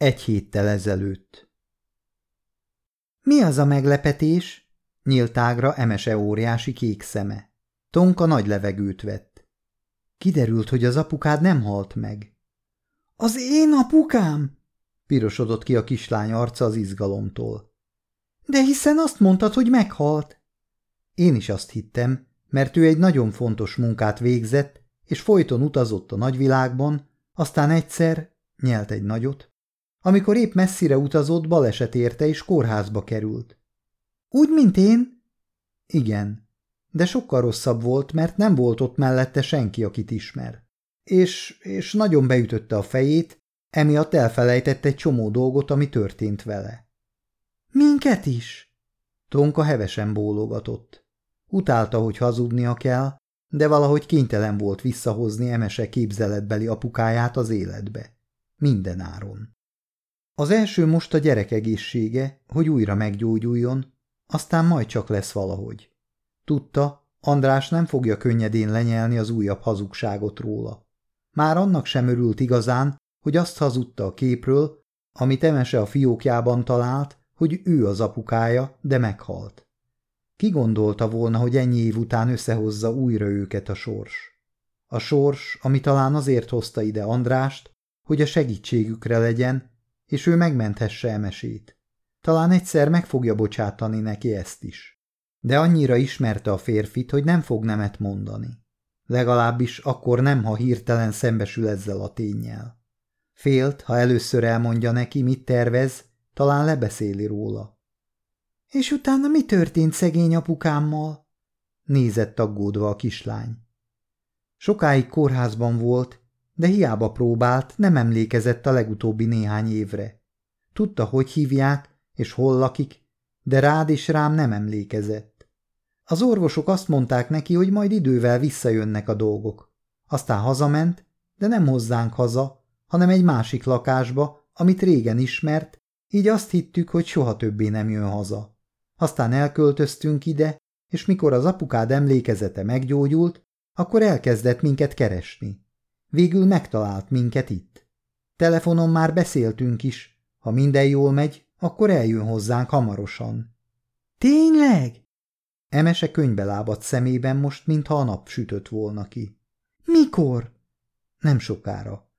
Egy héttel ezelőtt. Mi az a meglepetés? Nyílt ágra emese óriási kék szeme. Tonka nagy levegőt vett. Kiderült, hogy az apukád nem halt meg. Az én apukám? Pirosodott ki a kislány arca az izgalomtól. De hiszen azt mondtad, hogy meghalt. Én is azt hittem, mert ő egy nagyon fontos munkát végzett, és folyton utazott a nagyvilágban, aztán egyszer nyelt egy nagyot. Amikor épp messzire utazott, baleset érte, és kórházba került. Úgy, mint én? Igen, de sokkal rosszabb volt, mert nem volt ott mellette senki, akit ismer. És, és nagyon beütötte a fejét, emiatt elfelejtett egy csomó dolgot, ami történt vele. Minket is? Tonka hevesen bólogatott. Utálta, hogy hazudnia kell, de valahogy kénytelen volt visszahozni Emese képzeletbeli apukáját az életbe. Minden áron. Az első most a gyerek egészsége, hogy újra meggyógyuljon, aztán majd csak lesz valahogy. Tudta, András nem fogja könnyedén lenyelni az újabb hazugságot róla. Már annak sem örült igazán, hogy azt hazudta a képről, amit Emese a fiókjában talált, hogy ő az apukája, de meghalt. Ki gondolta volna, hogy ennyi év után összehozza újra őket a sors? A sors, ami talán azért hozta ide Andrást, hogy a segítségükre legyen, és ő megmenthesse Emesét. Talán egyszer meg fogja bocsátani neki ezt is. De annyira ismerte a férfit, hogy nem fog nemet mondani. Legalábbis akkor nem, ha hirtelen szembesül ezzel a tényjel. Félt, ha először elmondja neki, mit tervez, talán lebeszéli róla. És utána mi történt szegény apukámmal? Nézett aggódva a kislány. Sokáig kórházban volt, de hiába próbált, nem emlékezett a legutóbbi néhány évre. Tudta, hogy hívják, és hol lakik, de rád és rám nem emlékezett. Az orvosok azt mondták neki, hogy majd idővel visszajönnek a dolgok. Aztán hazament, de nem hozzánk haza, hanem egy másik lakásba, amit régen ismert, így azt hittük, hogy soha többé nem jön haza. Aztán elköltöztünk ide, és mikor az apukád emlékezete meggyógyult, akkor elkezdett minket keresni. Végül megtalált minket itt. Telefonon már beszéltünk is. Ha minden jól megy, akkor eljön hozzánk hamarosan. Tényleg? Emese könybe lábadt szemében most, mintha a nap sütött volna ki. Mikor? Nem sokára.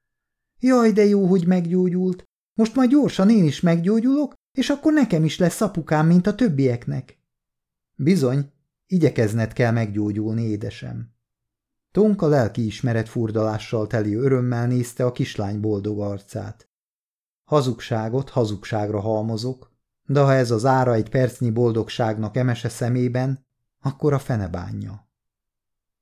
Jaj, de jó, hogy meggyógyult. Most majd gyorsan én is meggyógyulok, és akkor nekem is lesz apukám, mint a többieknek. Bizony, igyekezned kell meggyógyulni, édesem. Tonka lelkiismeret furdalással teli örömmel nézte a kislány boldog arcát. Hazugságot hazugságra halmozok, de ha ez az ára egy percnyi boldogságnak emese szemében, akkor a fene bánja.